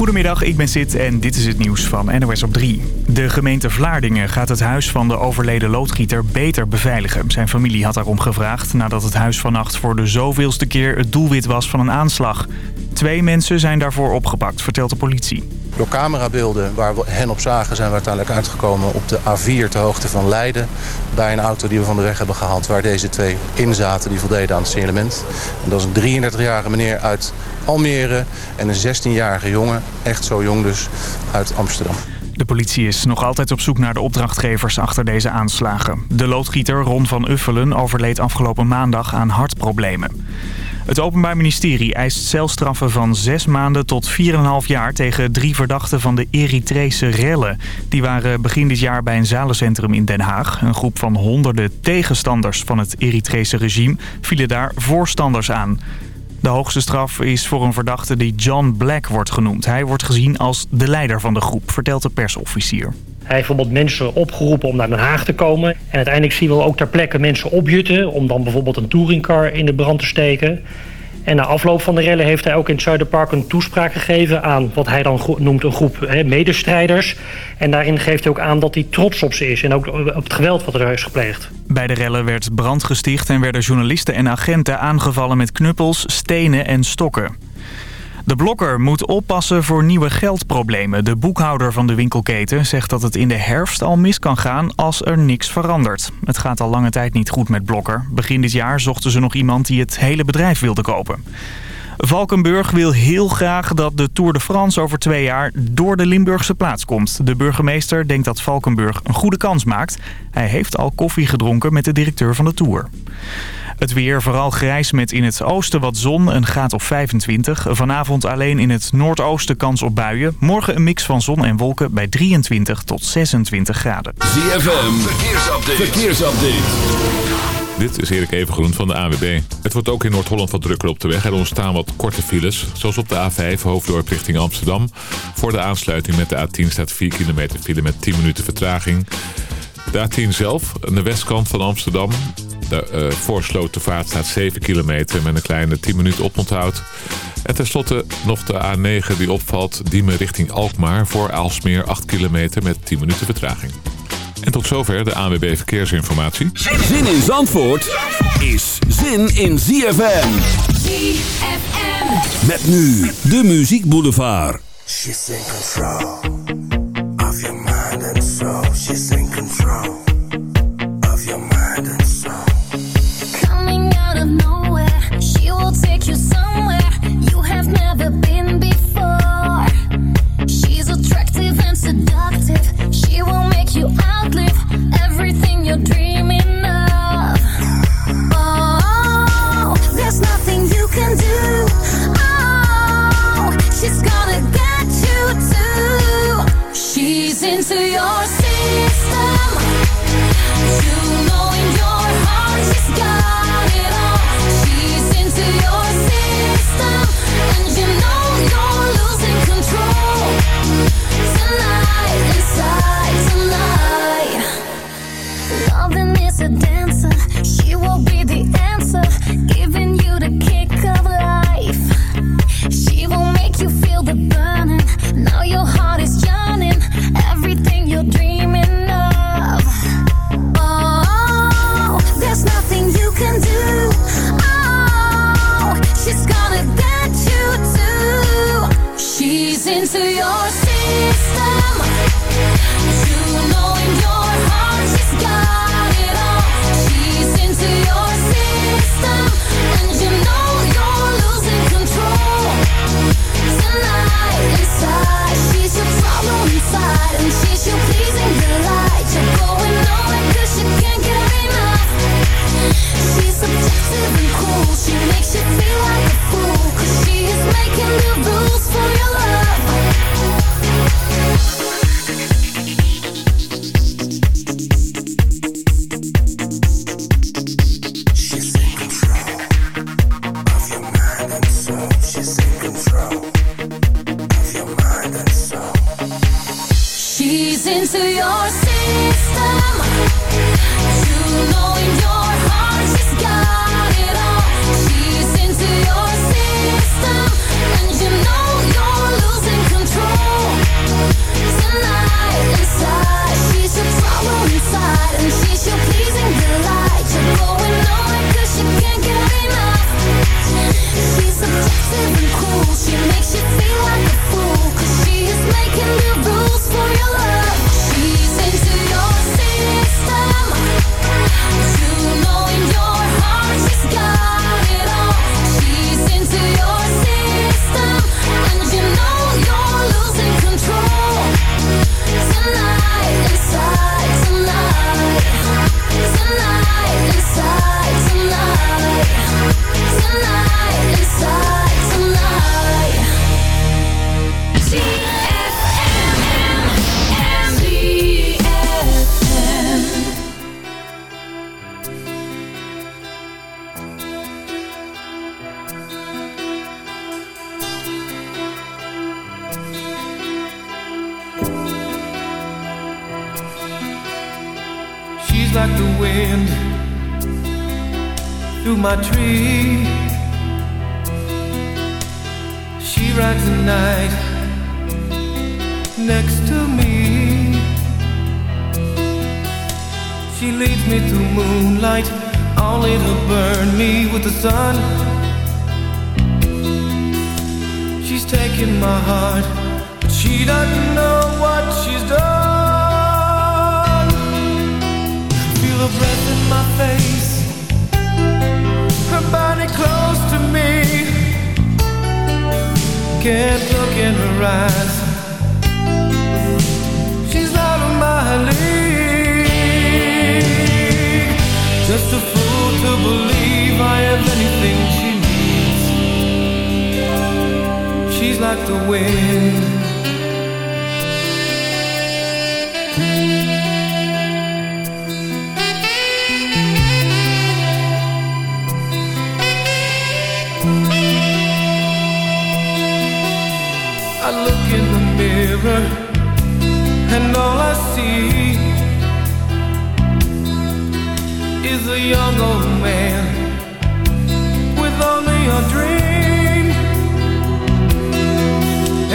Goedemiddag, ik ben Sid en dit is het nieuws van NOS op 3. De gemeente Vlaardingen gaat het huis van de overleden loodgieter beter beveiligen. Zijn familie had daarom gevraagd nadat het huis vannacht voor de zoveelste keer het doelwit was van een aanslag. Twee mensen zijn daarvoor opgepakt, vertelt de politie. Door camerabeelden waar we hen op zagen zijn we uiteindelijk uitgekomen op de A4 ter hoogte van Leiden. Bij een auto die we van de weg hebben gehaald waar deze twee in zaten die voldeden aan het signalement. En dat is een 33-jarige meneer uit Almere en een 16-jarige jongen, echt zo jong dus, uit Amsterdam. De politie is nog altijd op zoek naar de opdrachtgevers achter deze aanslagen. De loodgieter Ron van Uffelen overleed afgelopen maandag aan hartproblemen. Het Openbaar Ministerie eist celstraffen van zes maanden tot 4,5 jaar... tegen drie verdachten van de Eritrese rellen. Die waren begin dit jaar bij een zalencentrum in Den Haag. Een groep van honderden tegenstanders van het Eritrese regime... vielen daar voorstanders aan. De hoogste straf is voor een verdachte die John Black wordt genoemd. Hij wordt gezien als de leider van de groep, vertelt de persofficier. Hij heeft bijvoorbeeld mensen opgeroepen om naar Den Haag te komen. En uiteindelijk zien we ook ter plekke mensen opjutten... om dan bijvoorbeeld een touringcar in de brand te steken. En na afloop van de rellen heeft hij ook in het Zuiderpark een toespraak gegeven... aan wat hij dan noemt een groep medestrijders. En daarin geeft hij ook aan dat hij trots op ze is... en ook op het geweld wat er is gepleegd. Bij de rellen werd brand gesticht en werden journalisten en agenten aangevallen met knuppels, stenen en stokken. De blokker moet oppassen voor nieuwe geldproblemen. De boekhouder van de winkelketen zegt dat het in de herfst al mis kan gaan als er niks verandert. Het gaat al lange tijd niet goed met blokker. Begin dit jaar zochten ze nog iemand die het hele bedrijf wilde kopen. Valkenburg wil heel graag dat de Tour de France over twee jaar door de Limburgse plaats komt. De burgemeester denkt dat Valkenburg een goede kans maakt. Hij heeft al koffie gedronken met de directeur van de Tour. Het weer vooral grijs met in het oosten wat zon, een graad of 25. Vanavond alleen in het noordoosten kans op buien. Morgen een mix van zon en wolken bij 23 tot 26 graden. ZFM, verkeersupdate. verkeersupdate. Dit is Erik Evengroen van de AWB. Het wordt ook in Noord-Holland wat drukker op de weg. Er ontstaan wat korte files, zoals op de A5 Hoofddorp richting Amsterdam. Voor de aansluiting met de A10 staat 4 kilometer file met 10 minuten vertraging. De A10 zelf, aan de westkant van Amsterdam. De, uh, voor Slotervaart staat 7 kilometer met een kleine 10 minuten oponthoud. En tenslotte nog de A9 die opvalt, Diemen richting Alkmaar... voor Aalsmeer 8 kilometer met 10 minuten vertraging. En tot zover de ANWB Verkeersinformatie. Zin in Zandvoort is zin in ZFM. ZFM. Met nu de Muziek Boulevard. She's in control of your mind and soul. She's in control outlive everything you're dreaming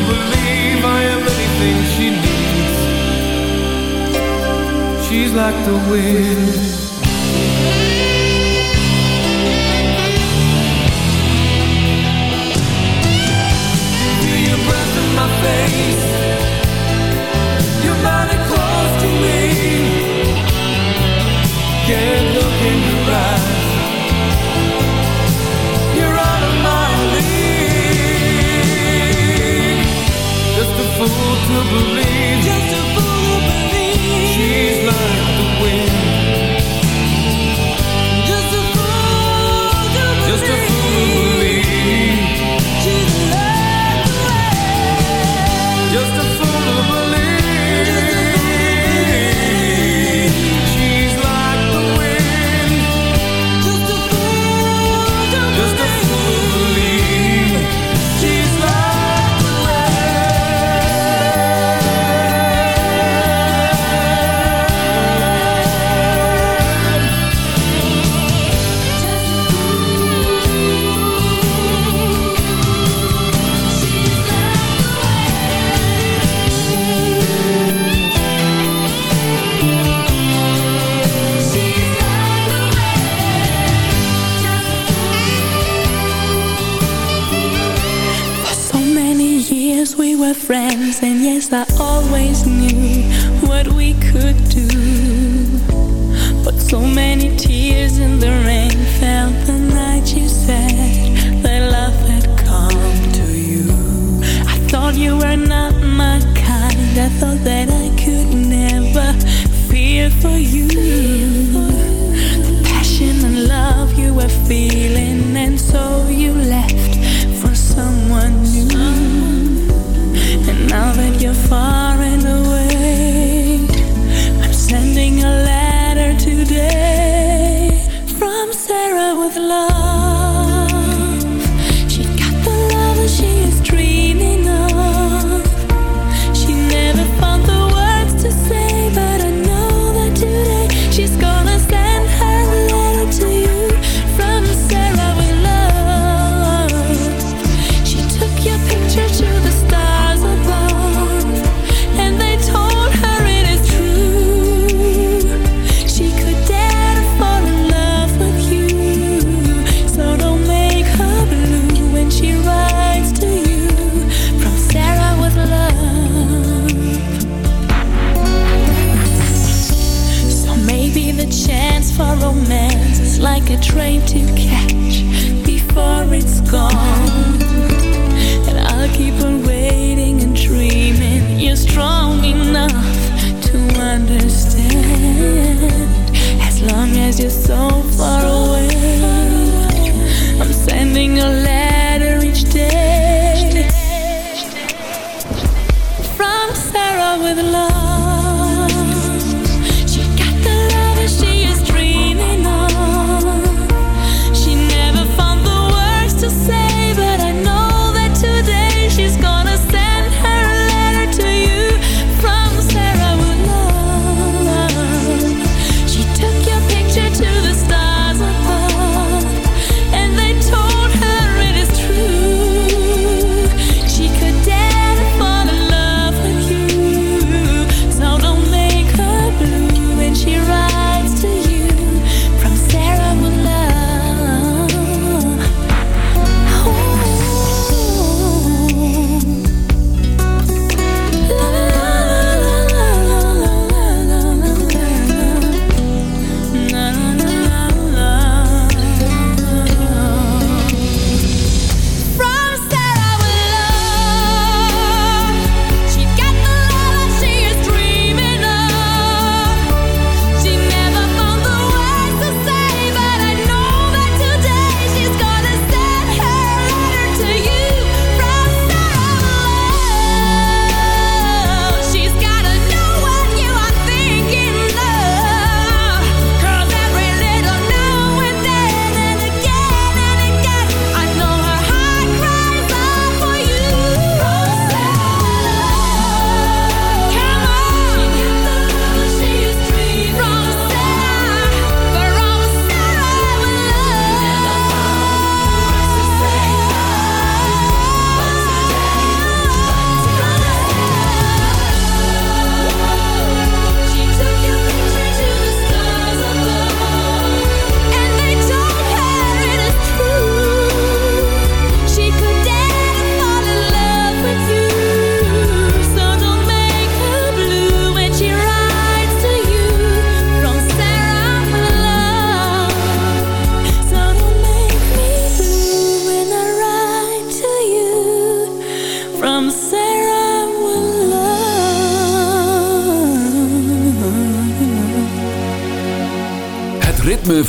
believe I am anything she needs. She's like the wind. Feel your breath in my face. Your body close to me. Can't to believe.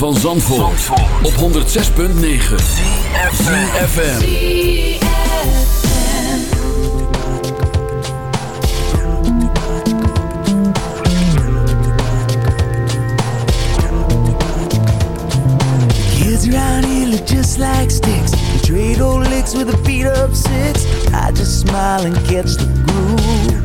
van Zandvoort, op 106.9 CFFM Kids around here look just like sticks. They trade old licks with a beat up six I just smile and catch the groove.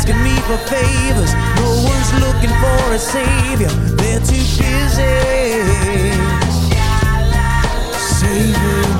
asking me for favors. No one's looking for a savior. They're too busy saving.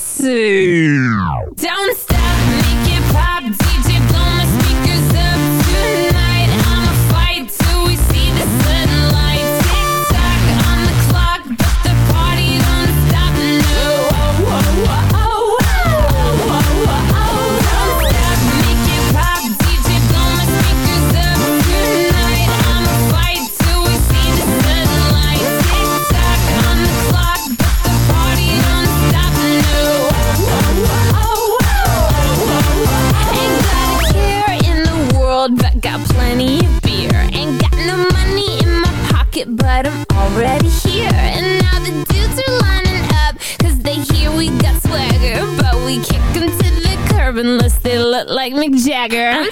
Don't stop,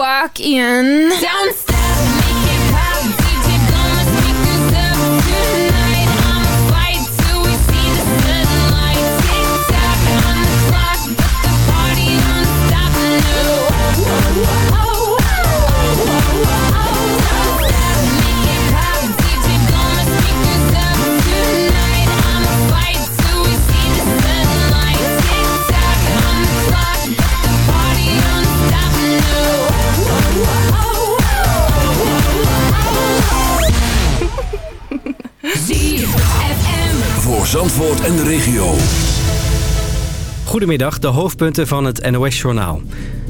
Walk in. Goedemiddag, de hoofdpunten van het NOS-journaal.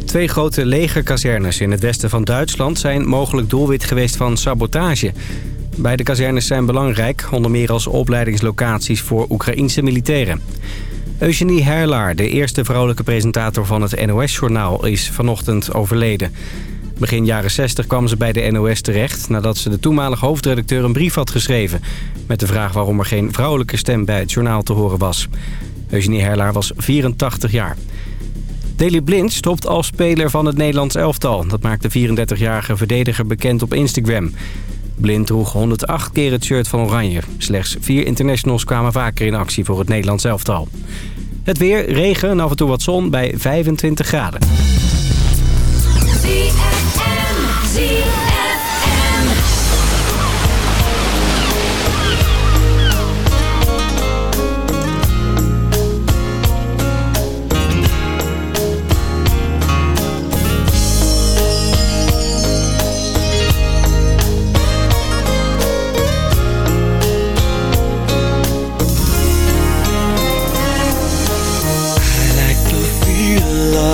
Twee grote legerkazernes in het westen van Duitsland... zijn mogelijk doelwit geweest van sabotage. Beide kazernes zijn belangrijk, onder meer als opleidingslocaties voor Oekraïnse militairen. Eugenie Herlaar, de eerste vrouwelijke presentator van het NOS-journaal... is vanochtend overleden. Begin jaren 60 kwam ze bij de NOS terecht... nadat ze de toenmalige hoofdredacteur een brief had geschreven... met de vraag waarom er geen vrouwelijke stem bij het journaal te horen was. Eugenie Herlaar was 84 jaar. Daley Blind stopt als speler van het Nederlands elftal. Dat maakt de 34-jarige verdediger bekend op Instagram. Blind droeg 108 keer het shirt van Oranje. Slechts vier internationals kwamen vaker in actie voor het Nederlands elftal. Het weer, regen en af en toe wat zon bij 25 graden.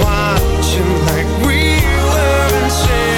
watching like we were insane.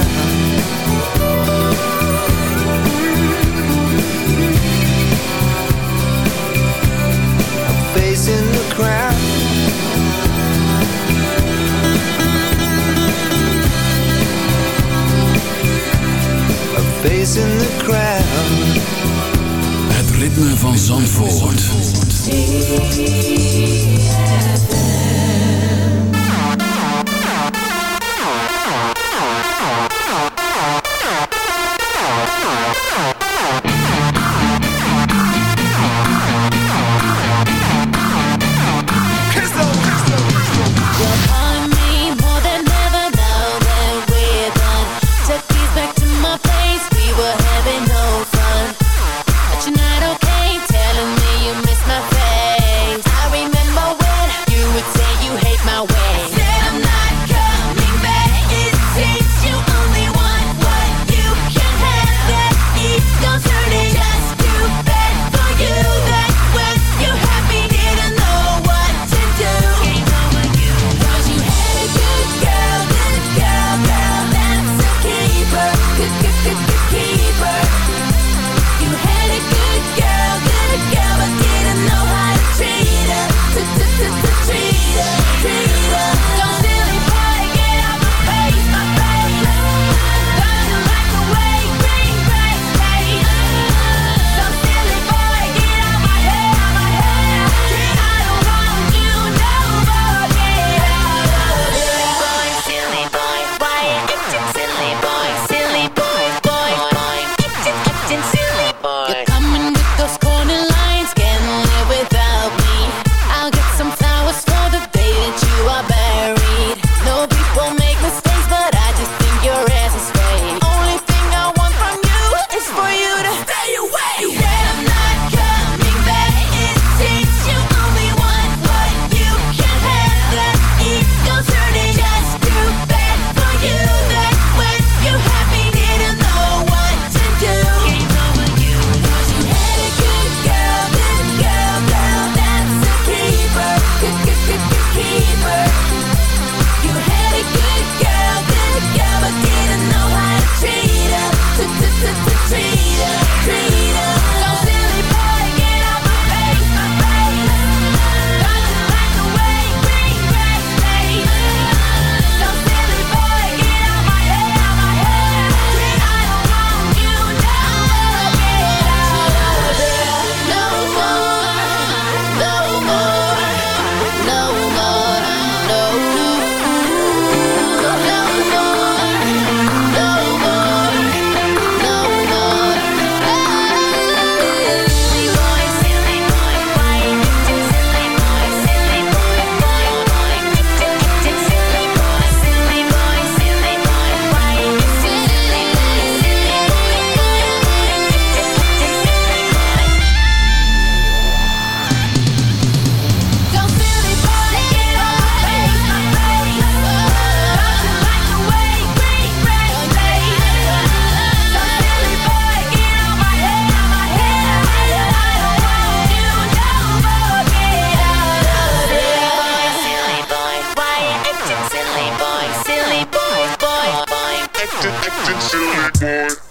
Acting silly, boy.